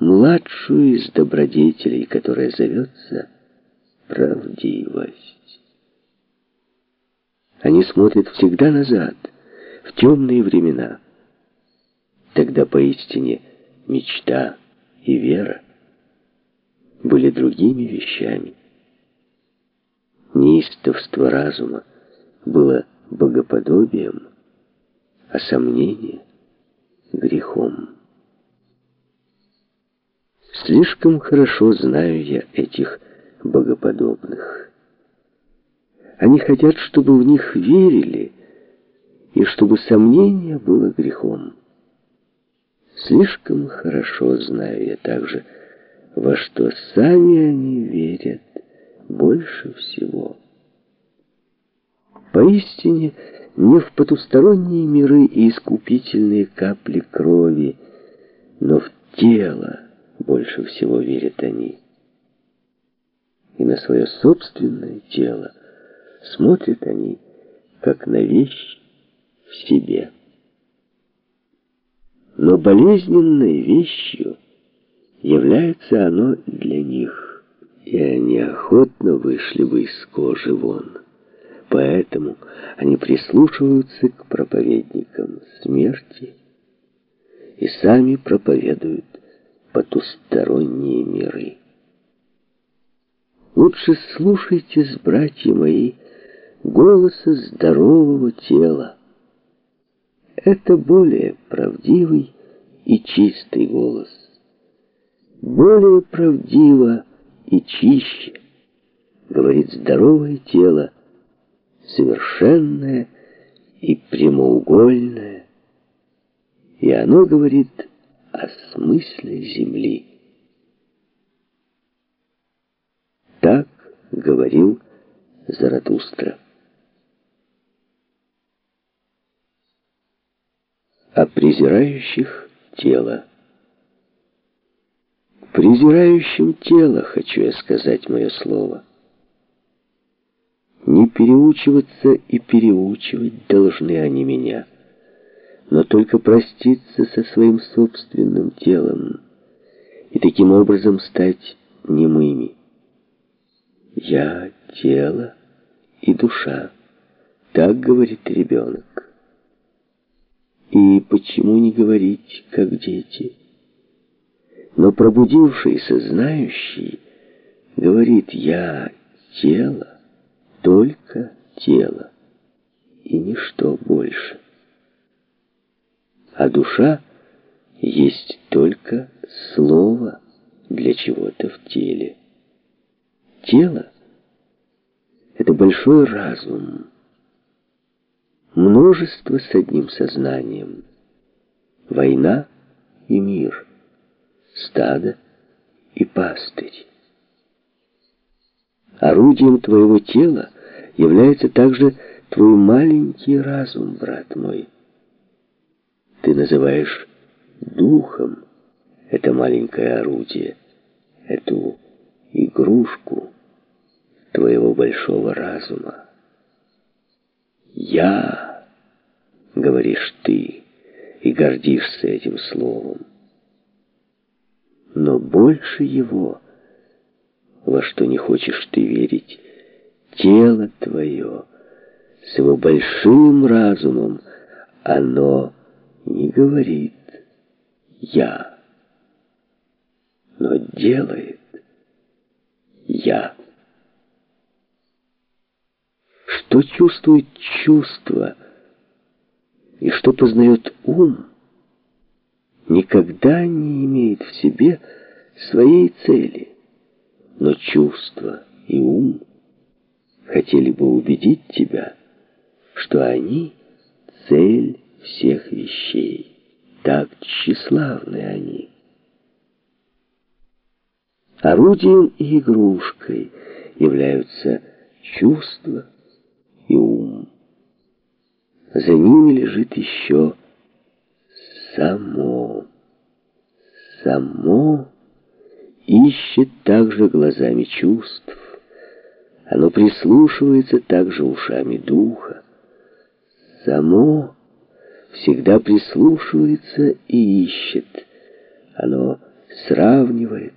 младшую из добродетелей, которая зовется правдивость. Они смотрят всегда назад, в темные времена. Тогда поистине мечта и вера были другими вещами. Неистовство разума было богоподобием, а сомнение — грехом. Слишком хорошо знаю я этих богоподобных. Они хотят, чтобы в них верили, и чтобы сомнение было грехом. Слишком хорошо знаю я также, во что сами они верят больше всего. Поистине, не в потусторонние миры и искупительные капли крови, но в тело больше всего верят они и на свое собственное тело смотрят они, как на вещь в себе. Но болезненной вещью является оно для них, и они охотно вышли бы из кожи вон. Поэтому они прислушиваются к проповедникам смерти и сами проповедуют потусторонние миры. Лучше слушайтесь, братья мои, голоса здорового тела. Это более правдивый и чистый голос. Более правдиво и чище говорит здоровое тело, совершенное и прямоугольное, и оно говорит о смысле земли. Так говорил Заратустра. О презирающих тело. Презирающим тело, хочу я сказать мое слово. Не переучиваться и переучивать должны они меня, но только проститься со своим собственным телом и таким образом стать немыми. Я тело и душа. Так говорит ребенок. И почему не говорить, как дети? Но пробудившийся, знающий, говорит, я тело, только тело, и ничто больше. А душа есть только слово для чего-то в теле. Тело — это большой разум, множество с одним сознанием, война и мир, стадо и пастырь. Орудием твоего тела является также твой маленький разум, брат мой. Ты называешь духом это маленькое орудие, эту игрушку, твоего большого разума. «Я», — говоришь ты, и гордишься этим словом. Но больше его, во что не хочешь ты верить, тело твое, с его большим разумом, оно не говорит «я», но делает «я». Что чувствует чувство и что познает ум, никогда не имеет в себе своей цели, но чувство и ум хотели бы убедить тебя, что они — цель всех вещей, так тщеславны они. Орудием и игрушкой являются чувства, и ум. За ними лежит еще само. Само ищет также глазами чувств. Оно прислушивается также ушами духа. Само всегда прислушивается и ищет. Оно сравнивает,